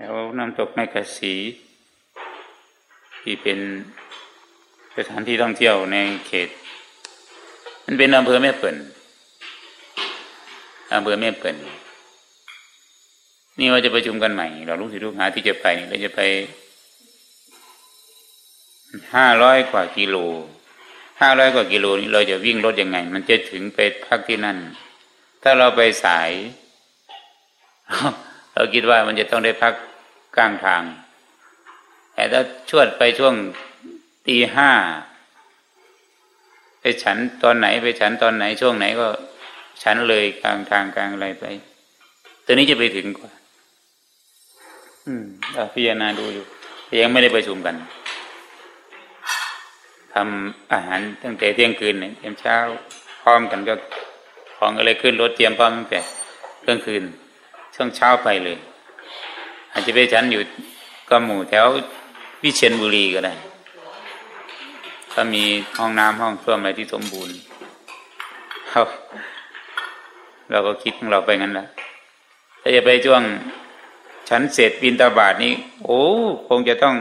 แล้วน้ำตกแม่กะสี ที่เป็นสถานที่ท่องเที่ยวในเขต มันเป็นอำเภอแม่เปิ่นอำเภอแม่เปิ่นนี่ว่าจะประชุมกันใหม่ เรารู้สิลูกหาที่จะไปเราจะไปห้าร้อยกว่ากิโลห้าร้อยกว่ากิโลนี้เราจะวิ่งรถยังไง มันจะถึงไปพักที่นั่น ถ้าเราไปสาย เราคิดว่ามันจะต้องได้พักกลางทาง แต่ถ้าชวดไปช่วงตีห้าไปฉันตอนไหนไปฉันตอนไหนช่วงไหนก็ฉันเลยกลางทางกลางอะไรไป ตัวนี้จะไปถึงกว่า อืมเราพิจารณาดูอยู่ยังไม่ได้ประชุมกันทำอาหารตั้งแต่เที่ยงคืนเนี่ยเตรียมเช้าพร้อมกันก็ของอะไรขึ้นรถเตรียมพร้อมตั้งแต่เที่ยงคืน ช่วงเช้าไปเลย อาจจะไปฉันอยู่ก็หมู่แถววิเชียนบุรีก็ได้ก็มีห้องน้ำห้องส้วมอะไรที่สมบูรณ์เราเราก็คิดของเราไปงั้นแหละถ้าจะไปช่วงฉันเสร็จบินตาบาทนี้ โอ้คงจะต้อง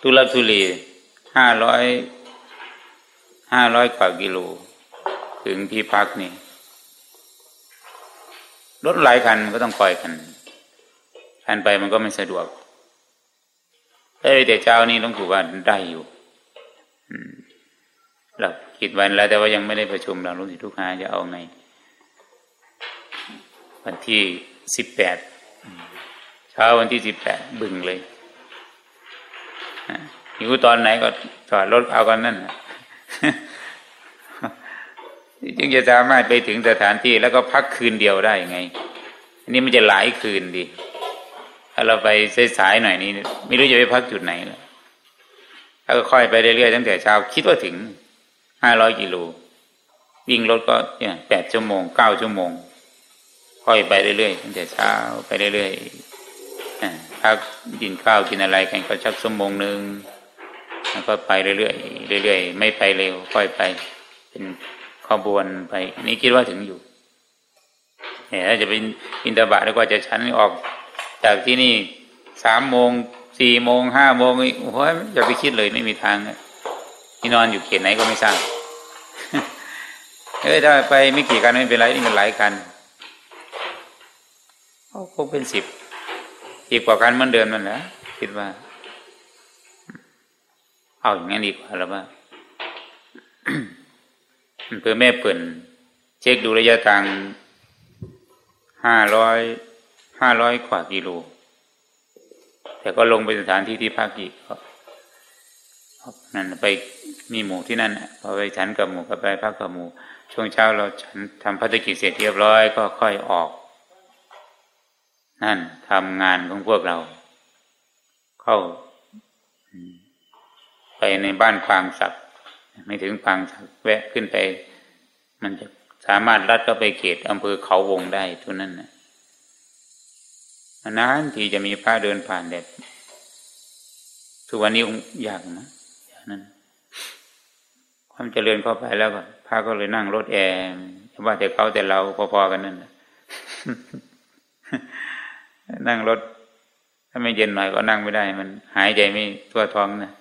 ทุลักทุเลห้าร้อยห้าร้อยกว่ากิโล ถึงที่พักนี่ รถหลายคันก็ต้องคอยกันคันไปมันก็ไม่สะดวกเอ้แต่เจ้านี่ต้องถือว่าได้อยู่เราคิดไว้แล้วแต่ว่ายังไม่ได้ประชุมเรารู้สิทุกหาจะเอาไง วันที่สิบแปดเช้าวันที่สิบแปดบึงเลยอยู่ตอนไหนก็จอดรถเอากันนั่น จึงจะสามารถไปถึงสถานที่แล้วก็พักคืนเดียวได้ไง อันนี้มันจะหลายคืนดีถ้าเราไปสายๆหน่อยนี้ไม่รู้จะไปพักจุดไหนแล้วถ้าก็ค่อยไปเรื่อยๆตั้งแต่เช้าคิดว่าถึงห้าร้อยกิโลวิ่งรถก็เนี่ยแปดชั่วโมงเก้าชั่วโมง ค่อยไปเรื่อยๆตั้งแต่เช้าไปเรื่อยๆพักกินข้าวกินอะไรกันก็ชักชั่วโมงหนึ่งแล้วก็ไปเรื่อยๆเรื่อยๆ ไม่ไปเร็วค่อยไป เป็น ขบวนไปนี่คิดว่าถึงอยู่เนี่ยจะเป็นอินทบาทแล้วก็จะชั้นออก จากที่นี่สามโมงสี่โมงห้าโมงโอ้โหอย่าไปคิดเลยไม่มีทางที่นอนอยู่เขตไหนก็ไม่ทราบเอ้ยถ้าไปไม่กี่กันไม่เป็นไรนี่มันหลายกันโอ้คงเป็นสิบสิบกว่ากันมันเดินมันแหละคิดว่า เอาอย่างนั้ดีกว่าแล้วว่า เพื่อแม่เปิ่น เช็คดูระยะทางห้าร้อยห้าร้อยกว่ากิโล แต่ก็ลงไปสถานที่ที่พักอีกนั่นไปมีหมู่ที่นั่นพอไปฉันกับหมู่ก็ไปพักกับหมู่ ช่วงเช้าเราฉันทำภารกิจเสร็จเรียบร้อยก็ค่อยออก นั่นทำงานของพวกเรา เข้า ไปในบ้านควางศักดิ์ ไม่ถึงควางศักแวะขึ้นไป มันจะสามารถลัดก็ไปเขตอำเภอเขาวงได้ทุกนั้นนะนานทีจะมีพระเดินผ่านแบบทุกวันนี้ยากนะอย่างนั้น ความเจริญเข้าไปแล้วก็พระก็เลยนั่งรถแอร์ว่าแต่เขาแต่เราพอๆกันนั่นนั่งรถ ถ้าไม่เย็นหน่อยก็นั่งไม่ได้ มันหายใจไม่ทั่วท้องนะ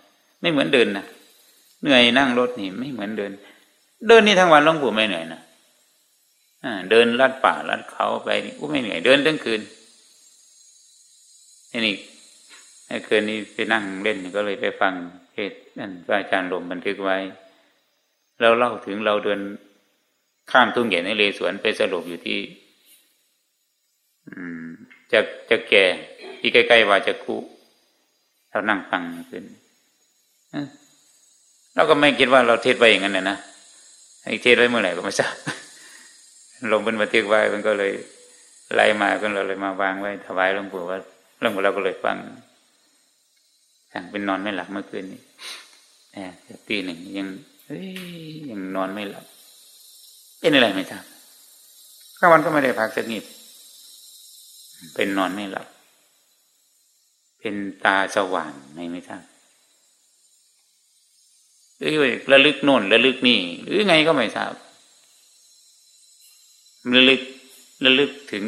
ไม่เหมือนเดินนะ เหนื่อยนั่งรถนี่ไม่เหมือนเดิน เดินนี่ทั้งวันหลวงปู่ไม่เหนื่อยนะเดินลัดป่าลัดเขาไปนี่กูไม่เหนื่อยเดินทั้งคืนนี่นี่คืนนี้ไปนั่งเล่นก็เลยไปฟังเทศนั่นพระอาจารย์ลมบันทึกไว้เราเล่าถึงเราเดินข้ามทุ่งใหญ่ในเลสวนไปสรุปอยู่ที่อืมจะจะแก่ที่ใกล้ๆว่าจะคุเรานั่งฟังขึ้น เราก็ไม่คิดว่าเราเทศไว้อย่างนั้นนะไอ้เทศไว้เมื่อไหร่ก็ไม่ทราบลงเป็นบันทึกไว้มันก็เลยไล่มาก็เราเลยมาวางไว้ถวายหลวงปู่ว่าเรื่องของเราก็เลยฟังสั่งเป็นนอนไม่หลับเมื่อคืนนี้แอบตีหนึ่งยังยังนอนไม่หลับเป็นอะไรไม่ทราบข้างวันก็ไม่ได้พักสักนิดเป็นนอนไม่หลับ เป็นตาสว่างไม่ไม่ทราบ หรือระลึกโน่นระลึกนี่ หรือไงก็ไม่ทราบระลึกระลึกถึง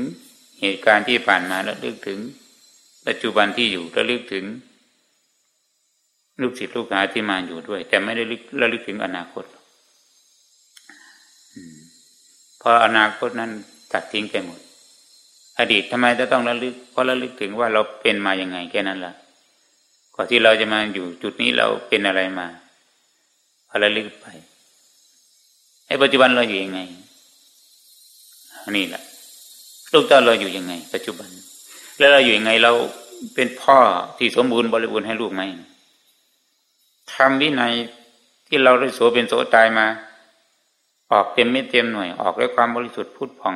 เหตุการณ์ที่ผ่านมาระลึกถึง ปัจจุบันที่อยู่ระลึกถึงลูกศิษย์ลูกหาที่มาอยู่ด้วย แต่ไม่ได้ระลึกถึงอนาคตเพราะอนาคตนั้นตัดทิ้งไปหมด อดีตทำไมจะต้องระลึกเพราะระลึกถึงว่าเราเป็นมาอย่างไงแค่นั้นล่ะก่อนที่เราจะมาอยู่จุดนี้เราเป็นอะไรมา พอระลึกไปไอ้ปัจจุบันเราอยู่ยังไงนี่แหละลูกเต้าเราอยู่ยังไง ปัจจุบัน แล้วเราอยู่ยังไงเราเป็นพ่อที่สมบูรณ์บริบูรณ์ให้ลูกไหมทำวินัยที่เราได้โสเป็นโสตายมา ออกเต็มไม่เต็มหน่วยออกด้วยความบริสุทธิ์พุทธพอง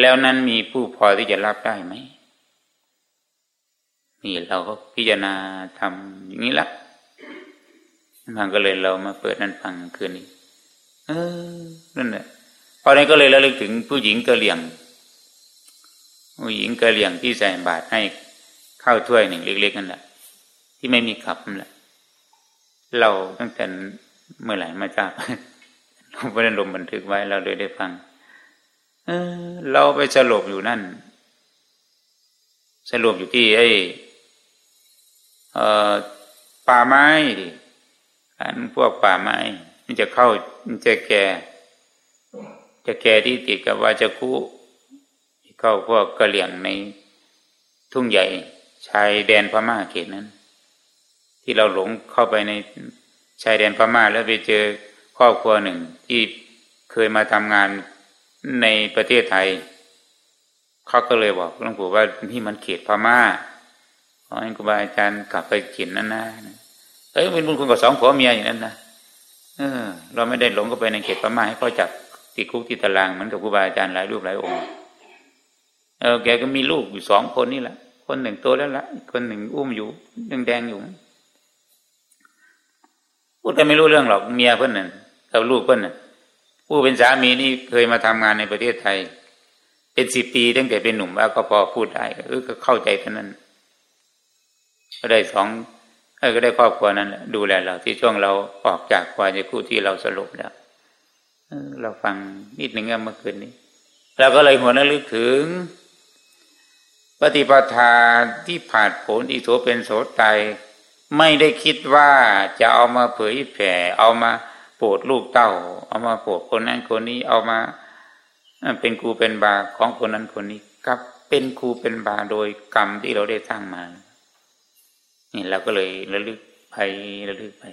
แล้วนั้นมีผู้พอที่จะรับได้ไหมนี่เราก็พิจารณาทำอย่างนี้ละ มันก็เลยเรามาเปิดนั่นฟังคืนนี้ เออ นั่นแหละพอนั้ก็เลยระลึกถึงผู้หญิงกะเหลี่ยง ผู้หญิงกะเหลี่ยงที่ใส่บาตรให้ข้าวถ้วยหนึ่งเล็กๆนั่นแหละ ที่ไม่มีขับนั่นแหละ เราตั้งแต่เมื่อไหร่มาจากเราไม่ได้ลมบันทึกไว้เราเลยได้ฟัง เออ เราไปสลบอยู่นั่นสลบอยู่ที่ไอ้ป่าไม้ดิ อันพวกป่าไม้ มันจะเข้ามันจะแก่ จะแก่ที่ติดกับวาจคุเข้าพวกกระเหลี่ยงในทุ่งใหญ่ชายแดนพม่าเขตนั้น ที่เราหลงเข้าไปในชายแดนพม่าแล้วไปเจอครอบครัวหนึ่งที่เคยมาทำงานในประเทศไทย เขาก็เลยบอกหลวงปู่ว่านี่มันเขตพม่าขอให้ครูบาอาจารย์กลับไปเขียนนั่นนะ เอ้ยเป็นบุญคุณกับสองผัวเมียอย่างนั้นนะเออ เราไม่ได้หลงเข้าไปในเขตพม่าให้เขาจับติดคุกติดตารางเหมือนกับครูบาอาจารย์หลายรูปหลายองค์เออแกก็มีลูกอยู่สองคนนี่แหละ คนหนึ่งโตแล้วละคนหนึ่งอุ้มอยู่ยังแดงอยู่พูดแต่ไม่รู้เรื่องหรอกเมียเพื่อนน่ะกับลูกเพื่อนน่ะผู้เป็นสามีนี่เคยมาทำงานในประเทศไทย เป็นสิบปีตั้งแต่เป็นหนุ่มแล้วก็พอพูดได้เออก็เข้าใจเท่านั้นก็ได้สอง ก็ได้ครอบครัวนั้นดูแลเราที่ช่วงเราออกจากความจะคู่ที่เราสรุปแล้วเราฟังนิดหนึ่งเมื่อคืนนี้เราก็เลยหัวนึกถึง ปฏิปทาที่ผ่านผลอีโสเป็นโสตายไม่ได้คิดว่าจะเอามาเผยแผ่ เอามาโปรดลูกเต้า เอามาโปรดคนนั้นคนนี้ เอามาเป็นครูเป็นบาของคนนั้นคนนี้กับเป็นครูเป็นบาโดยกรรมที่เราได้สร้างมา นี่เราก็เลยระลึกไประลึกไป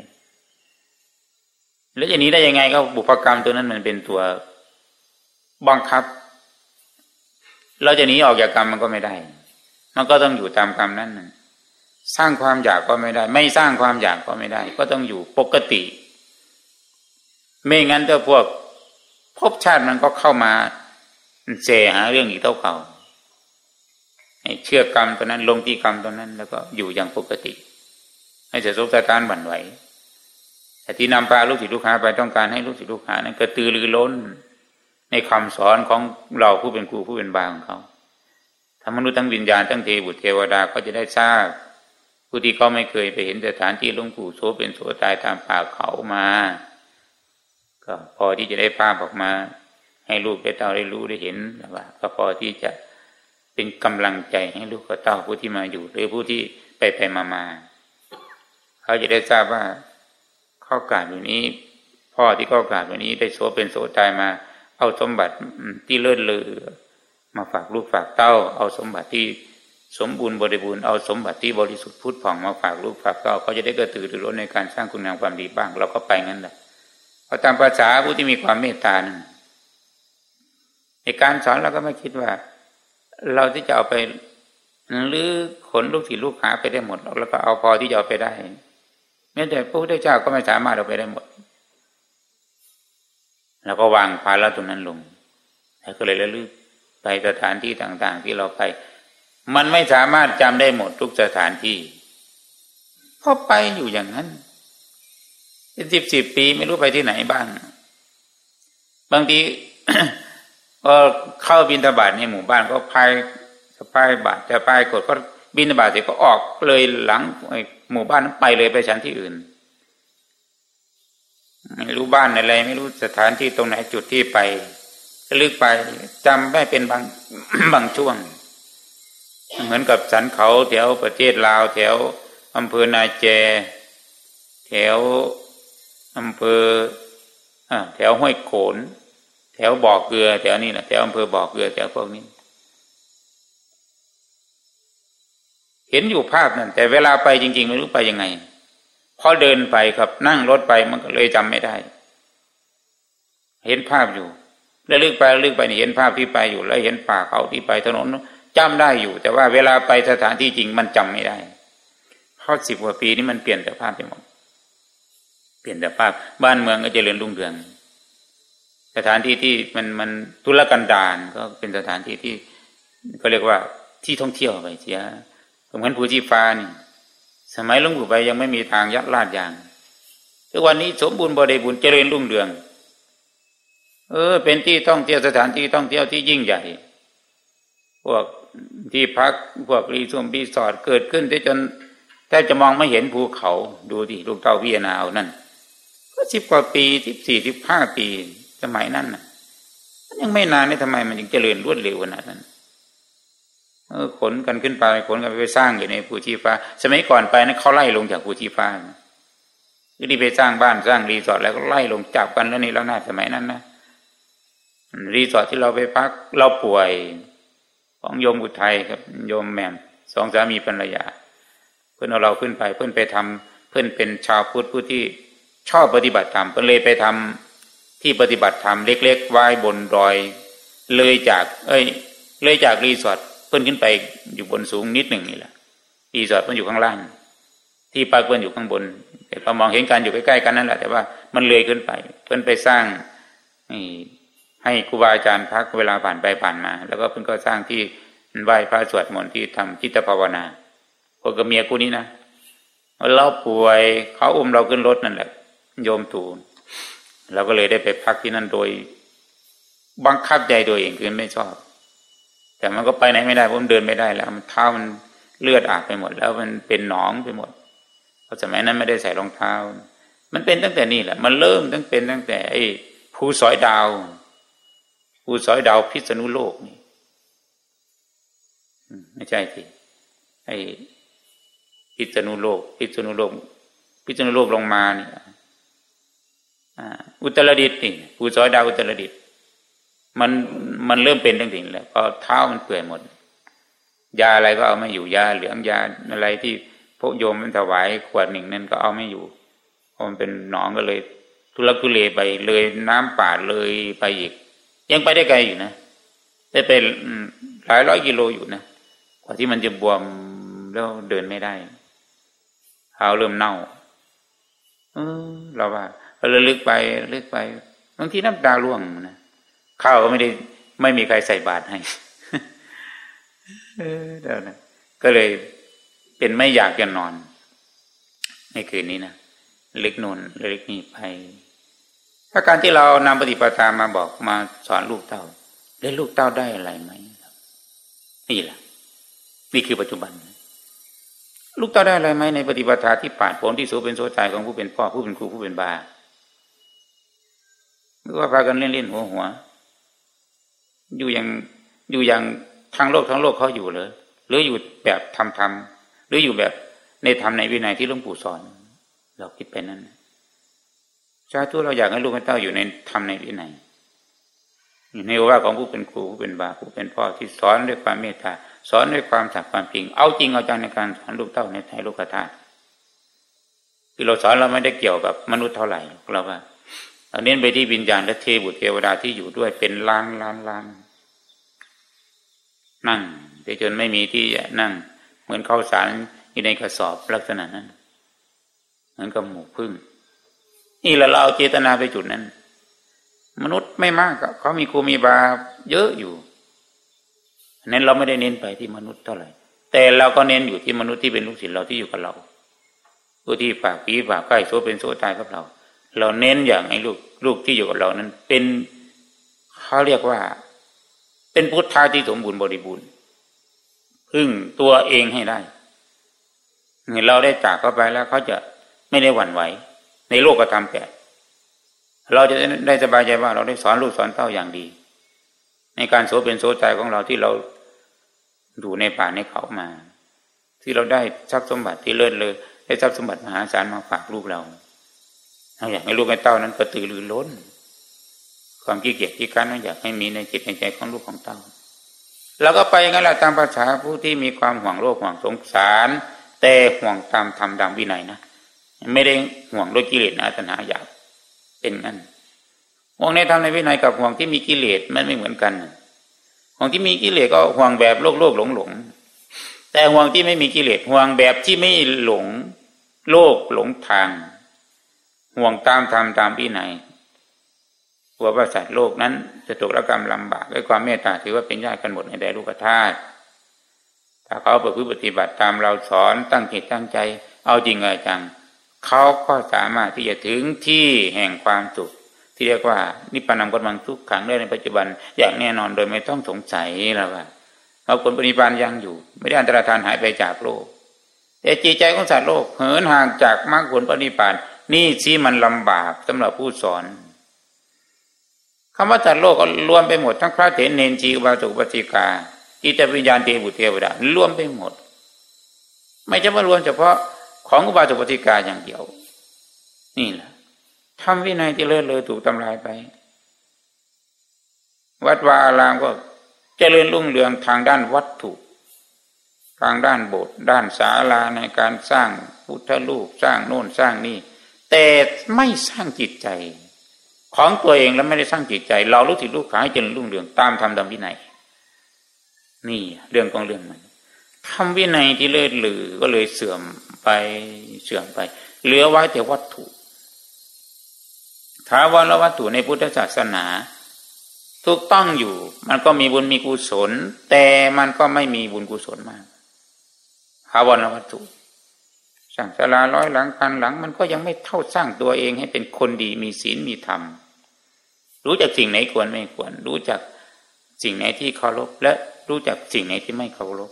แล้วอย่างนี้ได้ยังไงก็บุพกรรมตัวนั้นมันเป็นตัวบังคับ เราจะหนีออกจากกรรมมันก็ไม่ได้ มันก็ต้องอยู่ตามกรรมนั้นนั่นสร้างความอยากก็ไม่ได้ ไม่สร้างความอยากก็ไม่ได้ ก็ต้องอยู่ปกติ ไม่งั้นถ้าพวกภพชาติมันก็เข้ามาเสหาเรื่องอีกเท่าเก่า เชื่อกรรมตัวนั้นลงที่กรรมตัวนั้น แล้วก็อยู่อย่างปกติ ให้จะสบสการบั่นไหวแต่ที่นำพาลูกศิษย์ลูกหาไปต้องการให้ลูกศิษย์ลูกหานั้นกระตือรือร้น ในคำสอนของเราผู้เป็นครูผู้เป็นบาของเขาทั้งมนุษย์ทั้งวิญญาณทั้งเทวุตเทวดาก็จะได้ทราบผู้ที่เขาไม่เคยไปเห็นสถานที่หลวงปู่โสเป็นโสตายตามป่าเขามา ก็พอที่จะได้ภาพออกมา ให้ลูกได้เต้าได้รู้ได้เห็นว่าก็พอที่จะ เป็นกำลังใจให้ลูกกับเต้าผู้ที่มาอยู่ หรือผู้ที่ไปไปมามาเขาจะได้ทราบว่าข้อกาดแบบนี้ พ่อที่ข้อกาดแบบนี้ได้โสเป็นโสตายมา เอาสมบัติที่เลิศเลอมาฝากลูกฝากเต้า เอาสมบัติที่สมบูรณ์บริบูรณ์เอาสมบัติที่บริสุทธิ์พุทธผ่องมาฝากลูกฝากเต้าเขาจะได้กระตือรือร้นในการสร้างคุณงามความดีบ้าง เราก็ไปงั้นแหละพอตามภาษาผู้ที่มีความเมตตานั้นในการสอนเราก็ไม่คิดว่า เราที่จะเอาไปหรือขนลูกศิษย์ลูกหาไปได้หมดแล้วก็เอาพอที่จะเอาไปได้แม้แต่พระพุทธเจ้าก็ไม่สามารถเอาไปได้หมด แล้วก็วางภาระตรงนั้นลงแล้วก็เลยระลึกไปสถานที่ต่าง ๆ ที่เราไป มันไม่สามารถจำได้หมดทุกสถานที่เพราะไปอยู่อย่างนั้นเป็นสิบสิบปีไม่รู้ไปที่ไหนบ้าง บางที พอเข้าบินทบาทในหมู่บ้านก็พายสะพายบาทจะพายกดก็บินทบาทเสร็จก็ออกเลยหลังหมู่บ้านนั้นไปเลยไปชั้นที่อื่น ไม่รู้บ้านอะไร ไม่รู้สถานที่ตรงไหนจุดที่ไปลึกไปจำได้เป็นบางบางช่วง เหมือนกับสันเขาแถวประเทศลาวแถวอำเภอนาแจแถวอำเภอแถวห้วยโขน แถวบ่อเกลือแถวนี้นะแถวอำเภอบ่อเกลือแถวพวกนี้ เห็นอยู่ภาพนั่นแต่เวลาไปจริง ๆ ไม่รู้ไปยังไงพอเดินไปครับนั่งรถไปมันก็เลยจำไม่ได้ เห็นภาพอยู่ แล้วลึกไปลึกไปนี่เห็นภาพที่ไปอยู่ แล้วเห็นป่าเขาที่ไปถนนจำได้อยู่ แต่ว่าเวลาไปสถานที่จริงมันจำไม่ได้เพราะสิบกว่าปีนี้มันเปลี่ยนแต่ภาพไปหมดเปลี่ยนแต่ภาพบ้านเมืองก็จเจริญรุ่งเรือง สถานที่ที่มันมันทุรกันดารก็เป็นสถานที่ที่ก็เรียกว่าที่ท่องเที่ยวไปเสียเหมือนภูชีฟ้านี่ สมัยหลวงปู่ไปยังไม่มีทางยัดลาดยางทุกวันนี้สมบูรณ์บริบูรณ์เจริญรุ่งเรือง เออ เป็นที่ท่องเที่ยวสถานที่ท่องเที่ยวที่ยิ่งใหญ่ พวกที่พักพวกรีสอร์ทรีสอร์ทเกิดขึ้นที่จนแทบจะมองไม่เห็นภูเขาดูดิลูกเต้าพิจารณาเอานั่นก็สิบกว่าปีสิบสี่สิบห้าปี สมัยนั้นน่ะยังไม่นานนี่ทำไมมันยังเจริญรวดเร็วขนาดนั้นเออขนกันขึ้นไปขนกันไปสร้างอยู่ในภูชีฟ้า สมัยก่อนไปนะเขาไล่ลงจากภูชีฟ้าที่ไปสร้างบ้านสร้างรีสอร์ทแล้วก็ไล่ลงจับกันแล้วนี่แล้วหน้าสมัยนั้นนะรีสอร์ทที่เราไปพักเราป่วย ของโยมอุทัยครับโยมแหม่มสองสามีภรรยา เพื่อนเอาเราขึ้นไป เพื่อนไปทำเพื่อนเป็นชาวพุทธผู้ที่ชอบปฏิบัติธรรมเพื่อนเลยไปทำ ที่ปฏิบัติธรรมเล็กๆไว้บนดอย เลยจาก เอ้ย เลยจากรีสอร์ทเพิ่นขึ้นไปอยู่บนสูงนิดหนึ่งนี่แหละรีสอร์ทเพิ่นอยู่ข้างล่าง ที่พักเพิ่นอยู่ข้างบนแต่พอมองเห็นกันอยู่ใกล้ๆกันนั่นแหละแต่ว่ามันเลยขึ้นไป เพิ่นไปสร้างให้ครูบาอาจารย์พักเวลาผ่านไปผ่านมา แล้วก็เพิ่นก็สร้างที่ไหว้พระสวดมนต์ที่ทำจิตภาวนาพวกกับเมียกูนี้นะเราป่วยเขาอุ้มเราขึ้นรถนั่นแหละ โยมตูน เราก็เลยได้ไปพักที่นั่นโดย บังคับใจโดยเองคือไม่ชอบ แต่มันก็ไปไหนไม่ได้เพราะมันเดินไม่ได้แล้ว มันเท้ามันเลือดอาบไปหมด แล้วมันเป็นหนองไปหมดเพราะสมัยนั้นไม่ได้ใส่รองเท้า มันเป็นตั้งแต่นี่แหละ มันเริ่มตั้งเป็นตั้งแต่ไอ้ภูสอยดาวภูสอยดาวพิษณุโลกนี่ไม่ใช่สิไอ้พิษณุโลก พิษณุโลก พิษณุโลกลงมาเนี่ย อุตรดิตนี่ภูสอยดาวอุตรดิตมันมันเริ่มเป็นตั้งแต่แล้วพอเท้ามันเปื่อยหมด ยาอะไรก็เอาไม่อยู่ยาเหลืองยาอะไรที่พวกโยมมันถวายขวดหนึ่งนั่นก็เอาไม่อยู่พอมันเป็นหนองก็เลย ทุลักทุเลไปเลยน้ำป่าเลยไปอีก ยังไปได้ไกลอยู่นะได้ไปหลายร้อยกิโลอยู่นะกว่าที่มันจะบวมแล้วเดินไม่ได้เท้าเริ่มเน่า เออเราว่า ราลึกไปลึกไปบางทีน้ำตาร่วงนะข้าวก็ไม่ได้ไม่มีใครใส่บาตรให้เออเดี๋ยวนะก็เลยเป็นไม่อยากจะนอน ในคืนนี้นะเล็กนนเล็กนี่ไปถ้าการที่เรานำปฏิปทามาบอกมาสอนลูกเต้าแล้วลูกเต้าได้อะไรไหมนี่แหละนี่คือปัจจุบัน ลูกเต้าได้อะไรไหมในปฏิปทาที่ปาดผลที่สูเป็นโซใจของผู้เป็นพ่อผู้เป็นครูผู้เป็นบา หรือว่าพากันเล่นเล่นหัวหัวอยู่อย่างอยู่อย่างทางโลกทั้งโลกเขาอยู่เลยหรืออยู่แบบทำทำหรืออยู่แบบในธรรมในวินัยที่หลวงปู่สอน เราคิดไปนั้นชาตุเราอยากให้ลูกให้เต้าอยู่ในธรรมในวินัยในว่าของผู้เป็นครูผู้เป็นบาผู้เป็นพ่อที่สอนด้วยความเมตตาสอนด้วยความสักความจริง เอาจริงเอาจังในการสอนลูกเต้าในไทยลูกธาตุคือเราสอนเราไม่ได้เกี่ยวกับมนุษย์เท่าไหร่เราว่า เราเน้นไปที่วิญญาณและเทบุตรเทวดาที่อยู่ด้วยเป็นล้านล้านล้านนั่งไปจนไม่มีที่จะนั่ง เหมือนข้าวสารอยู่ในกระสอบลักษณะนั้นเหมือนกับหมูพึ่งนี่แหละเราเจตนาไปจุดนั้น มนุษย์ไม่มากเขามีครูมีบาเยอะอยู่นั้นเราไม่ได้เน้นไปที่มนุษย์เท่าไหร่ แต่เราก็เน้นอยู่ที่มนุษย์ที่เป็นลูกศิษย์เราที่อยู่กับเราผู้ที่ฝากปีฝากใกล้โซเป็นโซตายกับเรา เราเน้นอย่างไอ้ลูกลูกที่อยู่กับเรานั้น เป็นเขาเรียกว่า เป็นพุทธาที่สมบูรณ์บริบูรณ์พึ่งตัวเองให้ได้เงินเราได้จากเขาไปแล้วเขาจะไม่ได้หวั่นไหว ในโลกกระทำแก่เราจะได้สบายใจว่าเราได้สอนลูกสอนเต้าอย่างดี ในการโสเป็นโสใจของเราที่เราดูในป่าในเขามา ที่เราได้ทรัพย์สมบัติที่เลิศเลยได้ทรัพย์สมบัติมหาศาลมาฝากลูกเรา เราอยากให้ลูกให้เต้านั้นกระตือรือร้น ความขี้เกียจที่การนั้นอยากให้มีในจิตในใจของลูกของเต้าแล้วก็ไปงั้นแหละตามภาษาผู้ที่มีความห่วงโลกห่วงสงสาร แต่ห่วงตามธรรมดำวินัยนะไม่ได้ห่วงโดยกิเลสอาตนาอยากเป็นงั้นห่วงในธรรมในวินัยกับห่วงที่มีกิเลสมันไม่เหมือนกันห่วงที่มีกิเลสก็ห่วงแบบโลกโลกหลงหลงแต่ห่วงที่ไม่มีกิเลสห่วงแบบที่ไม่หลงโลกหลงทาง ห่วงตามธรรมตามวินัยกลัวว่าสัตว์โลกนั้น จะตกระกรรมลำบากด้วยความเมตตาถือว่าเป็นญาติกันหมดในแดนลูกธาตุถ้าเขาประพฤติปฏิบัติตามเราสอนตั้งจิตตั้งใจ เอาจริงเอาจัง เขาก็สามารถที่จะถึงที่แห่งความสุขที่เรียกว่านิพพานังกำลังทุกขังได้ในปัจจุบัน อย่างแน่นอนโดยไม่ต้องสงสัยแล้วว่าเราคนปฏิบัติยังอยู่ ไม่ได้อันตรธานหายไปจากโลกแต่จิตใจของสัตว์โลกเหินห่างจากมรรคผลปฏิบัติ นี่ที่มันลำบากสำหรับผู้สอนคำว่าสัตว์โลกก็รวมไปหมดทั้งพระเถรเนนจีบาสุปฏิกาอิตวิญญาณเทบุเทวดารวมไปหมด ไม่ใช่ว่ารวมเฉพาะของอุบาสกปฏิกาอย่างเดียว นี่แหละทำวินัยที่เลื่อนเลยถูกทำลายไป วัดวาอารามก็เจริญรุ่งเรืองทางด้านวัตถุ ทางด้านโบสถ์ด้านศาลาในการสร้างพุทธรูปสร้างโน่นสร้างนี่ แต่ไม่สร้างจิตใจ ของตัวเองแล้วไม่ได้สร้างจิตใจ เรารู้ถิลูกขายเจริญรุ่งเรืองตามธรรมดำวินัยนี่เรื่องของเรื่องมันทำวินัยที่เลื่อนลือก็เลยเสื่อมไปเสื่อมไป เหลือไว้แต่วัตถุถาวรวัตถุในพุทธศาสนาถูกต้องอยู่ มันก็มีบุญมีกุศล แต่มันก็ไม่มีบุญกุศลมากถาวรวัตถุ สร้างศาลาร้อยหลังพันหลัง มันก็ยังไม่เท่าสร้างตัวเองให้เป็นคนดีมีศีลมีธรรม รู้จักสิ่งไหนควรไม่ควร รู้จักสิ่งไหนที่เคารพและรู้จักสิ่งไหนที่ไม่เคารพ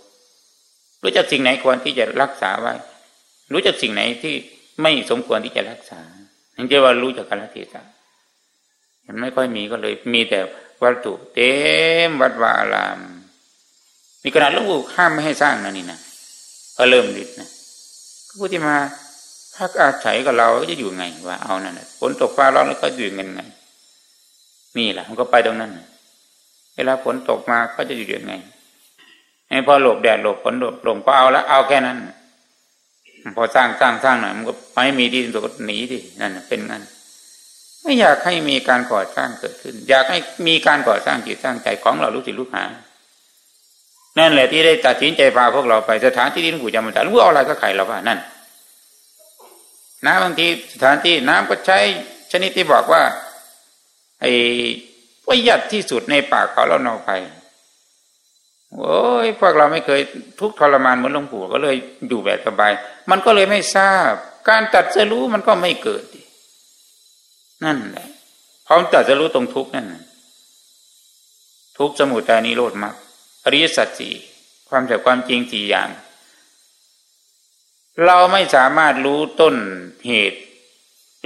รู้จักสิ่งไหนควรที่จะรักษาไว้ รู้จักสิ่งไหนที่ไม่สมควรที่จะรักษานั่นจะว่ารู้จักกาลเทศะมันไม่ค่อยมีก็เลย มีแต่วัตถุเต็มวัดวาอาราม มีขนาดลูกห้ามไม่ให้สร้างนะนี่นะก็เริ่มดิดนะ ผู้ที่มาพักอาศัยกับเราก็จะอยู่ไงว่าเอานั่นฝนตกฟ้าร้องแล้วก็อยู่เงินไง นี่แหละมันก็ไปตรงนั้นเวลาฝนตกมาก็จะอยู่ยังไงให้พอหลบแดดหลบฝนหลบลมก็เอาแล้วเอาแค่นั้น พอสร้างสร้างสร้างหน่อยมันก็ไม่มีที่ตัวก็หนีดินั่นเป็นงั้นไม่อยากให้มีการก่อสร้างเกิดขึ้น อยากให้มีการก่อสร้างจิตสร้างใจของเรารู้สิรู้หา นั่นแหละที่ได้ตัดสินใจพาพวกเราไปสถานที่ที่หลวงปู่จำมันแต่หลวงปู่เอาอะไรก็ไขเราว่านั่น น้ำบางทีสถานที่น้ำก็ใช้ชนิดที่บอกว่าไอ้ประหยัดที่สุดในป่าเขาเรานอไปโอ้ยพวกเราไม่เคยทุกทรมานเหมือนหลวงปู่ก็เลยอยู่แบบสบาย มันก็เลยไม่ทราบ การตัดจะรู้มันก็ไม่เกิด นั่นแหละพร้อมตัดจะรู้ตรงทุกนั่นทุกสมุทัยนิโรธมรรค อริยสัจสี่ความแต่ความจริงสี่อย่าง เราไม่สามารถรู้ต้นเหตุ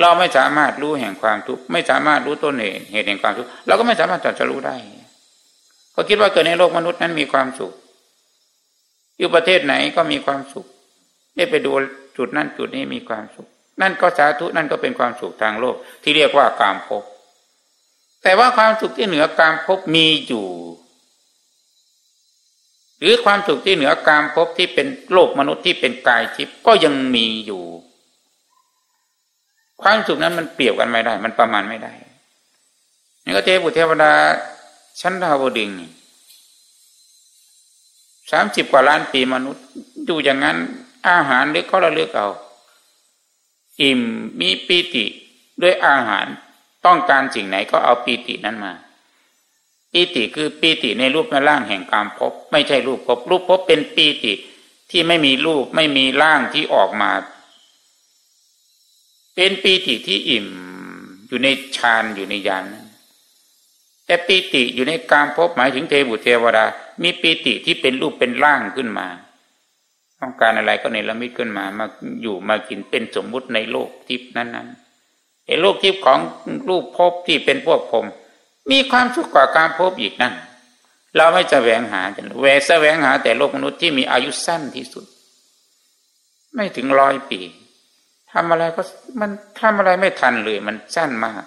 เราไม่สามารถรู้แห่งความทุกข์ไม่สามารถรู้ต้นเหตุเหตุแห่งความทุกข์เราก็ไม่สามารถตัดจะรู้ได้ก็คิดว่าเกิดในโลกมนุษย์นั้นมีความสุข อยู่ประเทศไหนก็มีความสุขได้ไปดูจุดนั้นจุดนี้มีความสุข นั่นก็สาธุนั่นก็เป็นความสุขทางโลก ที่เรียกว่ากามภพแต่ว่าความสุขที่เหนือกามภพมีอยู่ หรือความสุขที่เหนือกามภพที่เป็นโลกมนุษย์ที่เป็นกายทิพย์ก็ยังมีอยู่ ความสุขนั้นมันเปรียบกันไม่ได้ มันประมาณไม่ได้นี่ก็เทพบุตรเทวดาชั้นดาวดึงสามสิบกว่าล้านปีมนุษย์อยู่อย่างนั้น อาหารหรือเขาระลึกเอาอิ่มมีปีติด้วยอาหารต้องการสิ่งไหนก็เอาปีตินั้นมา ปีติคือปีติในรูปในร่างแห่งการพบ ไม่ใช่รูปพบรูปพบเป็นปีติที่ไม่มีรูปไม่มีร่างที่ออกมา เป็นปีติที่อิ่มอยู่ในฌานอยู่ในยานนั้นแต่ปีติอยู่ในการพบหมายถึงเทบุเทวดา มีปีติที่เป็นรูปเป็นร่างขึ้นมา ต้องการอะไรก็ในละมิตขึ้นมามาอยู่มากินเป็นสมมุติในโลกทิพนั้นนั้นไอ้โลกทิพของรูปพบที่เป็นพวกผม มีความสุขกว่าการพบอีกนั่น เราไม่จะแสวงหาจะแหวแสวงหาแต่โลกมนุษย์ที่มีอายุสั้นที่สุด ไม่ถึงร้อยปีทำอะไรก็มันทำอะไรไม่ทันเลย มันสั้นมาก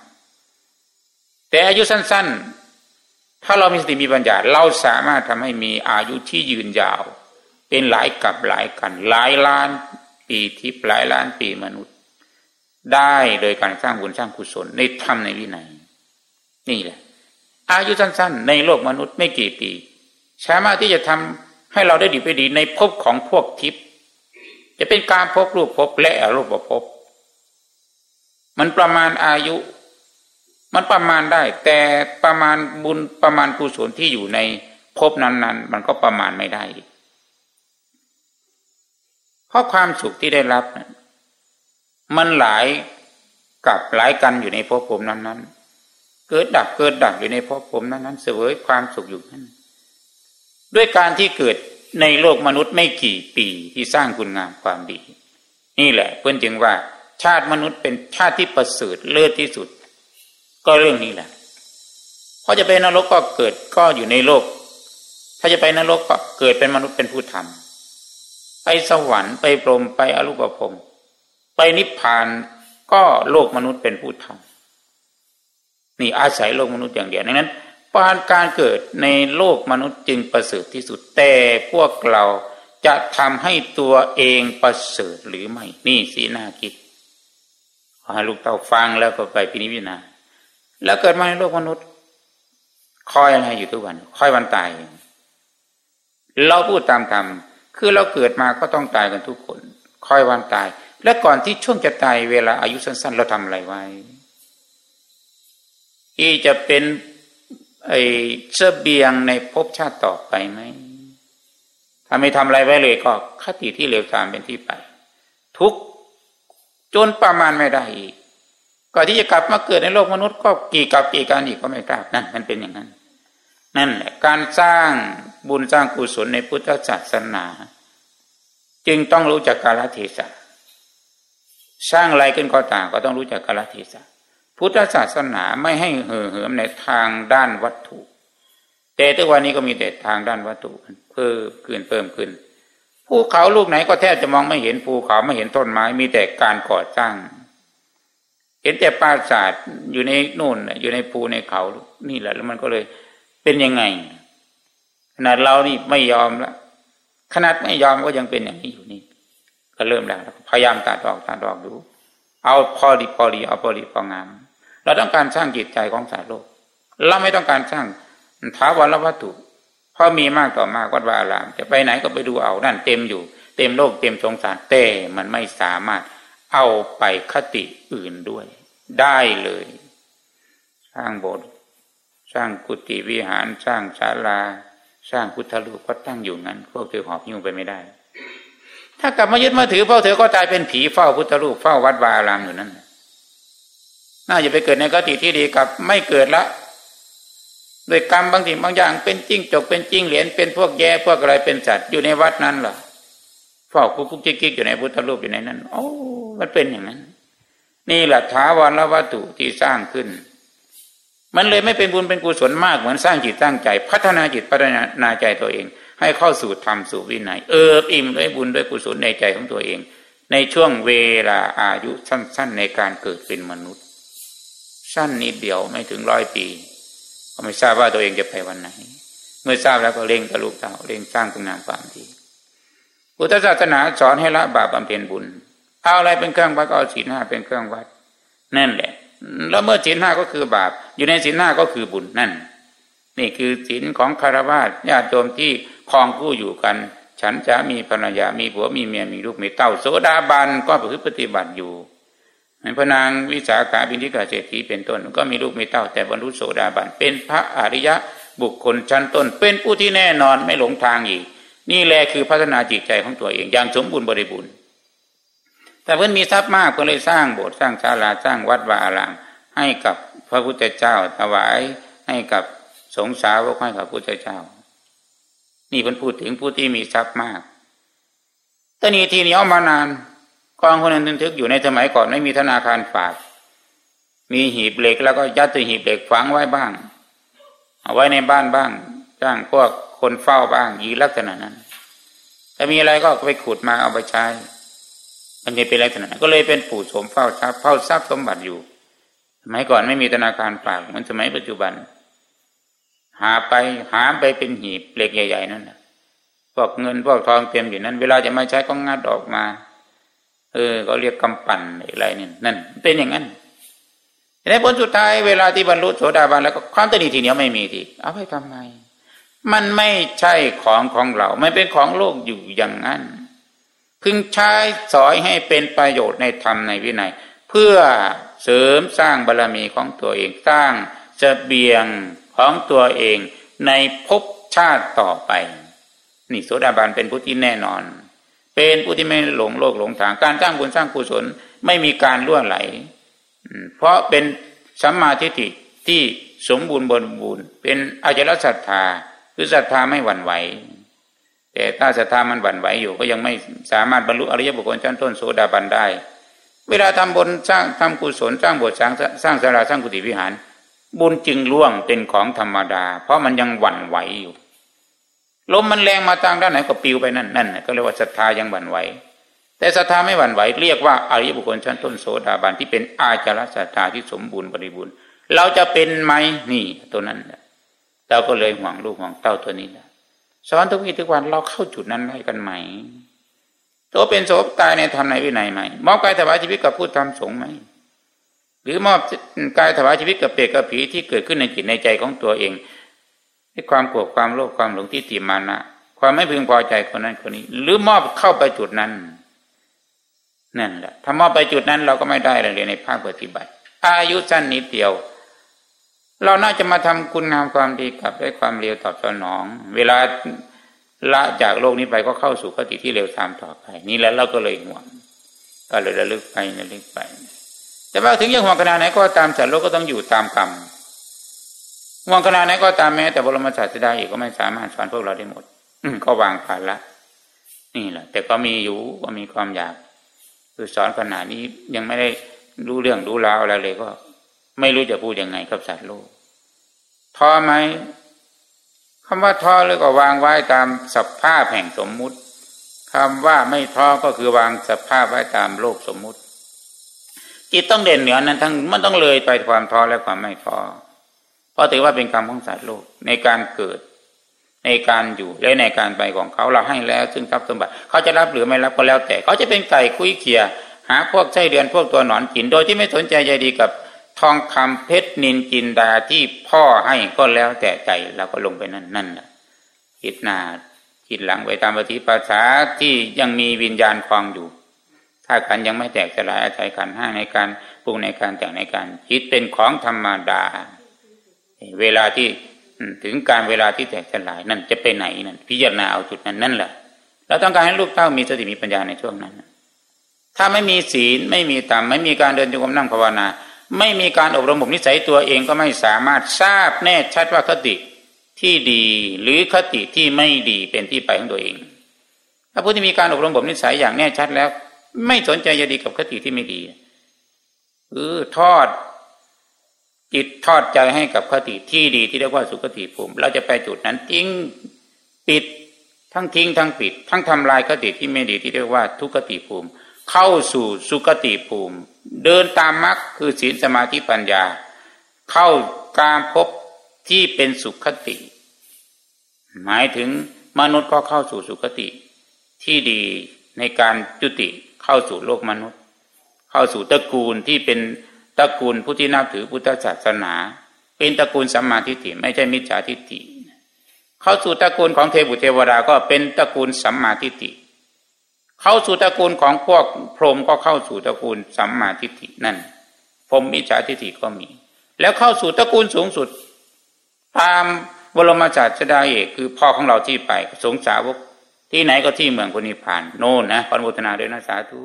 แต่อายุสั้น ๆ ถ้าเรามีสติมีปัญญาเราสามารถทำให้มีอายุที่ยืนยาว เป็นหลายกับหลายกัน หลายล้านปีที่หลายล้านปีมนุษย์ ได้โดยการสร้างบุญสร้างกุศลในธรรมในวินัยนี่แหละ อายุสั้นๆ ในโลกมนุษย์ไม่กี่ปี สามารถที่จะทำให้เราได้ดีไปดีในภพของพวกทิพย์จะเป็นการพบรูปพบและอรูปพบ มันประมาณอายุ มันประมาณได้ แต่ประมาณบุญประมาณกุศลที่อยู่ในภพนั้น ๆ มันก็ประมาณไม่ได้เพราะความสุขที่ได้รับ มันหลายกับหลายกันอยู่ในภพภูมินั้นๆ เกิดดับเกิดดับอยู่ในภพภูมินั้นเสวยความสุขอยู่นั้นด้วยการที่เกิดในโลกมนุษย์ไม่กี่ปีที่สร้างคุณงามความดี นี่แหละเพื่อนจึงว่า ชาติมนุษย์เป็นชาติที่ประเสริฐเลิศที่สุด ก็เรื่องนี้แหละพอจะไปนรกก็เกิดก็อยู่ในโลก ถ้าจะไปนรกก็เกิดเป็นมนุษย์เป็นผู้ทำไปสวรรค์ไปพรหมไปอรูปภพไปนิพพานก็โลกมนุษย์เป็นผู้ทำ นี่อาศัยโลกมนุษย์อย่างเดียวดังนั้นปานการเกิดในโลกมนุษย์จึงประเสริฐที่สุดแต่พวกเราจะทำให้ตัวเองประเสริฐหรือไม่นี่สีนาคิดขอให้ลูกเต้าฟังแล้วก็ไปพินิจพิจารณาแล้วเกิดมาในโลกมนุษย์ คอยอะไรอยู่ทุกวัน คอยวันตาย เราพูดตามธรรมคือเราเกิดมาก็ต้องตายกันทุกคน คอยวันตาย และก่อนที่ช่วงจะตายเวลาอายุสั้น ๆ เราทำอะไรไว้ ที่จะเป็นไอ้เสบียงในภพชาติต่อไปไหมถ้าไม่ทำอะไรไว้เลยก็คติที่เลวทรามเป็นที่ไป ทุกจนประมาณไม่ได้อีกก่อนที่จะกลับมาเกิดในโลกมนุษย์ก็กี่กับกี่การอีกก็ไม่ทราบนั่นมันเป็นอย่างนั้น นั่นแหละการสร้างบุญสร้างกุศลในพุทธศาสนา จึงต้องรู้จักกาลเทศะสร้างอะไรขึ้นก็ต่างก็ต้องรู้จักกาลเทศะ พุทธศาสนาไม่ให้เห่อเหิมในทางด้านวัตถุ แต่ทุกวันนี้ก็มีแต่ทางด้านวัตถุเพิ่มขึ้นเพิ่มขึ้นภูเขาลูกไหนก็แทบจะมองไม่เห็นภูเขาไม่เห็นต้นไม้ มีแต่การก่อสร้าง เห็นแต่ปราสาทอยู่ในนู่นอยู่ในภูในเขานี่แหละ แล้วมันก็เลยเป็นยังไง ขนาดเรานี่ไม่ยอมละขนาดไม่ยอมก็ยังเป็นอย่างนี้อยู่นี่ก็เริ่มแล้วพยายามตัดออกตัดออกดู เอาพอดีพอดีเอาพอดีพองาม เราต้องการสร้างจิตใจของสาโลก เราไม่ต้องการสร้างท้าวรวัตถุเพราะมีมากต่อมากวัดวาอาราม จะไปไหนก็ไปดูเอานั่นเต็มอยู่ เต็มโลกเต็มสงสารแต่มันไม่สามารถเอาไปคติอื่นด้วย ได้เลย สร้างโบสถ์สร้างกุฏิวิหารสร้างศาลา สร้างพุทธรูปก็ตั้งอยู่งั้น พวกเธอหอบหิ้วไปไม่ได้ ถ้ากลับมายึดมาถือพวกเธอก็ตายเป็นผีเฝ้าพุทธรูปเฝ้าวัดวาอารามอยู่นั่น น่าจะไปเกิดในกติที่ดีกับไม่เกิดละโดยกรรมบางสิ่งบางอย่างเป็นจิ้งจกเป็นจิ้งเหรียญเป็นพวกแย่พวกอะไรเป็นสัตว์อยู่ในวัดนั้นหรอเฝ้าคุกคุกกิ๊กอยู่ในพุทธรูปอยู่ในนั้นโอ้มันเป็นอย่างนั้น นี่แหละถาวรวัตถุที่สร้างขึ้น มันเลยไม่เป็นบุญเป็นกุศลมากเหมือนสร้างจิตตั้างใจ พัฒนาจิตพัฒนาใจตัวเอง ให้เข้าสู่ธรรมสู่วินัยเอิบอิ่มด้วยบุญด้วยกุศลในใจของตัวเอง ในช่วงเวลาอายุสั้น ๆ ในการเกิดเป็นมนุษย์ สั้นนิดเดียวไม่ถึงร้อยปีก็ไม่ทราบว่าตัวเองจะไปวันไหน เมื่อทราบแล้วก็เร่งกระลูกเต่าเร่งสร้างคุณงามความดีพุทธศาสนาสอนให้ละบาปบำเพ็ญบุญ เอาอะไรเป็นเครื่องวัดก็เอาศีลห้าเป็นเครื่องวัด นั่นแหละ แล้วเมื่อศีลห้าก็คือบาป อยู่ในศีลห้าก็คือบุญนั่น นี่คือศีลของคารวะญาติโยมที่คลองคู่อยู่กัน ฉันจะมีภรรยามีผัวมีเมียมีลูกมีเต้าโสดาบันก็ปฏิบัติอยู่ พระนางวิสาขาบินิกาเศรษฐีเป็นต้น ก็มีลูกมีเต้าแต่บรรลุโสดาบันเป็นพระอริยะบุคคลชั้นต้น เป็นผู้ที่แน่นอนไม่หลงทางอีก นี่แหละคือพัฒนาจิตใจของตัวเองอย่างสมบูรณ์บริบูรณ์ แต่เพื่อนมีทรัพย์มากก็เลยสร้างโบสถ์สร้างศาลาสร้างวัดวาอารามให้กับพระพุทธเจ้าถวายให้กับสงสาวกให้กับพระพุทธเจ้า นี่เพิ่นพูดถึงผู้ที่มีทรัพย์มากตอนนี้ทีนี้เอามานาน กองคนนั้นทึกอยู่ในสมัยก่อนไม่มีธนาคารฝาก มีหีบเหล็กแล้วก็ยัดตัวหีบเหล็กฝังไว้บ้าง เอาไว้ในบ้านบ้าง จ้างพวกคนเฝ้าบ้างยีลักษณะนั้นถ้ามีอะไรก็ไปขุดมาเอาไปใช้ มันจะเป็นลักษณะก็เลยเป็นปู่โสมเฝ้าทรัพย์เฝ้าทรัพย์สมบัติอยู่ สมัยก่อนไม่มีธนาคารฝากมันสมัยปัจจุบัน หาไปหาไปเป็นหีบเหล็กใหญ่ ๆ นั่นพวกเงินพวกทองเต็มอยู่นั้น เวลาจะมาใช้ก็งัดออกมา เออก็เรียกกำปั่นอะไรนี่นั่น เป็นอย่างนั้นในผลสุดท้ายเวลาที่บรรลุโสดาบันแล้วก็ความตนีทีเหนียวไม่มีทีเอาไปทำไมมันไม่ใช่ของของเราไม่เป็นของโลกอยู่อย่างนั้น พึงใช้สอยให้เป็นประโยชน์ในธรรมในวินัย เพื่อเสริมสร้างบารรมีของตัวเองสร้างสเบียงของตัวเองในภพชาติต่อไป นี่โสดาบันเป็นผู้ที่แน่นอน เป็นผู้ที่ไม่หลงโลกหลงทางการสร้างบุญสร้างกุศลไม่มีการล่วไหล เพราะเป็นสัมมาทิฏฐิที่สมบูรณ์บริบูรณ์ เป็นอาจลศรัทธาคือศรัทธาไม่หวั่นไหว แต่ถ้าศรัทธามันหวั่นไหวอยู่ ก็ยังไม่สามารถบรรลุอริยบุคคลชั้นต้นโสดาบันได้ เวลาทำบุญสร้างทำกุศลสร้างบทสร้างสร้างสาราสร้างกุฏิวิหาร บุญจึงล่วงเป็นของธรรมดา เพราะมันยังหวั่นไหวอยู่ ลมมันแรงมาทางด้านไหนก็ปิวไปนั่นนั่นก็เรียกว่าศรัทธายังหวั่นไหว แต่ศรัทธาไม่หวั่นไหว เรียกว่าอริยบุคคลชั้นต้นโสดาบันที่เป็นอาจารศรัทธาที่สมบูรณ์บริบูรณ์ เราจะเป็นไหมนี่ตัวนั้นเราก็เลยห่วงลูกห่วงเต้าตัวนี้แหละสอนทุกวี่ทุกวันเราเข้าจุดนั้นได้กันไหมตัวเป็นโสตายในธรรมในวินัยไหมมอบกายถวายชีวิตกับผู้ทำสงไหมหรือมอบกายถวายชีวิตกับเปรตกับผีที่เกิดขึ้นในจิตในใจของตัวเอง ให้ความโกรธความโลภความหลงที่ติมานะความไม่พึงพอใจคนนั้นคนนี้ หรือมอบเข้าไปจุดนั้นนั่นแหละถ้ามอบไปจุดนั้นเราก็ไม่ได้เลยในภาคปฏิบัติ อายุสั้นนิดเดียว เราน่าจะมาทำคุณงามความดีกับด้วยความเร็วตอบสนอง เวลาละจากโลกนี้ไปก็เข้าสู่คติที่เร็วตามต่อไป นี่แล้วเราก็เลยห่วงก็เลยระลึกไประลึกไป แต่ว่าถึงยังห่วงขนาดไหนก็ตามสัตว์โลกก็ต้องอยู่ตามกรรม วงขนาดไหนก็ตามแม้แต่บรมศาสดาอีกก็ไม่สามารถสอนพวกเราได้หมดก็วางภาระนี่แหละ แต่ก็มีอยู่ก็มีความอยาก คือสอนขนาดนี้ยังไม่ได้รู้เรื่องรู้ราวอะไรเลยก็ ไม่รู้จะพูดยังไงกับสัตว์โลกท้อไหมคำว่าท้อเลยก็วางไว้ตามสภาพแห่งสมมุติคำว่าไม่ท้อก็คือวางสภาพไว้ตามโลกสมมุติ จิตต้องเด่นเหนือนั้นทั้งมันต้องเลยไปความท้อและความไม่ท้อ เพราะถือว่าเป็นกรรมของสัตว์โลกในการเกิดในการอยู่และในการไปของเขาเราให้แล้วซึ่งทรัพย์สมบัติเขาจะรับหรือไม่รับก็แล้วแต่ เขาจะเป็นไก่คุยเคีย หาพวกไส้เดือนพวกตัวหนอนกิน โดยที่ไม่สนใจใจดีกับทองคำเพชรนินจินดาที่พ่อให้ก็แล้วแต่ใจเราก็ลงไปนั่นนั่นแหละคิดหน้าคิดหลังไปตามปฏิภาษาที่ยังมีวิญญาณคลองอยู่ ถ้ากันยังไม่แตกสลายอาศัยขันห้าในการปรุงในการแต่งในการคิดเป็นของธรรมดา เวลาที่ถึงการเวลาที่แตกสลายนั่นจะไปไหนนั่นพิจารณาเอาจุดนั้นนั่นแหละเราต้องการให้ลูกเต้ามีสติมีปัญญาในช่วงนั้น ถ้าไม่มีศีลไม่มีธรรมไม่มีการเดินจงกรมนั่งภาวนา ไม่มีการอบรมบ่มนิสัยตัวเองก็ไม่สามารถทราบแน่ชัดว่าคติที่ดีหรือคติที่ไม่ดีเป็นที่ไปของตัวเอง ถ้าผู้ที่มีการอบรมบ่มนิสัยอย่างแน่ชัดแล้ว ไม่สนใจจะดีกับคติที่ไม่ดีเออทอด จิตทอดใจให้กับคติที่ดีที่เรียกว่าสุคติภูมิ เราจะไปจุดนั้นทิ้งปิด ทั้งทิ้งทั้งปิด ทั้งทำลายคติที่ไม่ดีที่เรียกว่าทุกติภูมิ เข้าสู่สุคติภูมิ เดินตามมรรคคือศีลสมาธิปัญญา เข้าการพบที่เป็นสุขติ หมายถึงมนุษย์ก็เข้าสู่สุขติ ที่ดีในการจุติเข้าสู่โลกมนุษย์ เข้าสู่ตระกูลที่เป็น ตระกูลผู้ที่นับถือพุทธศาสนา เป็นตระกูลสัมมาทิฏฐิไม่ใช่มิจฉาทิฏฐิ เข้าสู่ตระกูลของเทพุเทวดาก็เป็นตระกูลสัมมาทิฏฐิ เข้าสู่ตระกูลของพวกพรหมก็เข้าสู่ตระกูลสัมมาทิฏฐินั่นพรหมมิจฉาทิฏฐิก็มี แล้วเข้าสู่ตระกูลสูงสุด ตามบรมศาสดาเอกคือพ่อของเราที่ไปสงสาวกที่ไหนก็ที่เมืองคนนิพพาน โน่นนะพระพุทธนาด้วยนะสาธุ